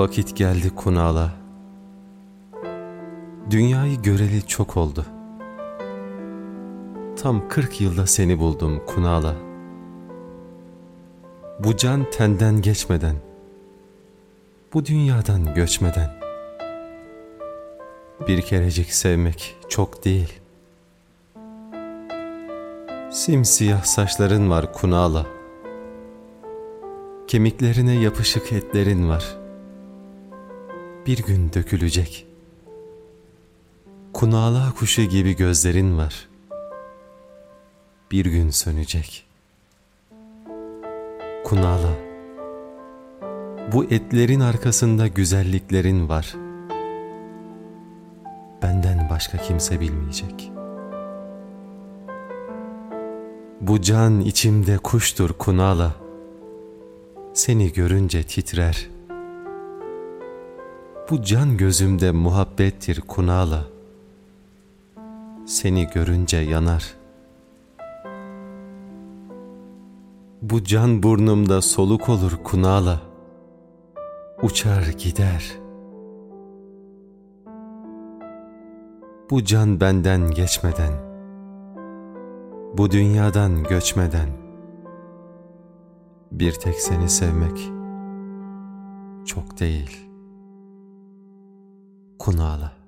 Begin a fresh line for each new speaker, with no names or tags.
Vakit geldi kunala. Dünyayı göreli çok oldu. Tam kırk yılda seni buldum kunala. Bu can tenden geçmeden, bu dünyadan göçmeden. Bir kerecik sevmek çok değil. Simsiyah saçların var kunala. Kemiklerine yapışık etlerin var. Bir gün dökülecek. Kunala kuşu gibi gözlerin var. Bir gün sönecek. Kunala. Bu etlerin arkasında güzelliklerin var. Benden başka kimse bilmeyecek. Bu can içimde kuştur kunala. Seni görünce titrer. Bu can gözümde muhabbettir kunala. Seni görünce yanar. Bu can burnumda soluk olur kunala. Uçar gider. Bu can benden geçmeden, bu dünyadan göçmeden, bir tek seni sevmek çok değil. Kunala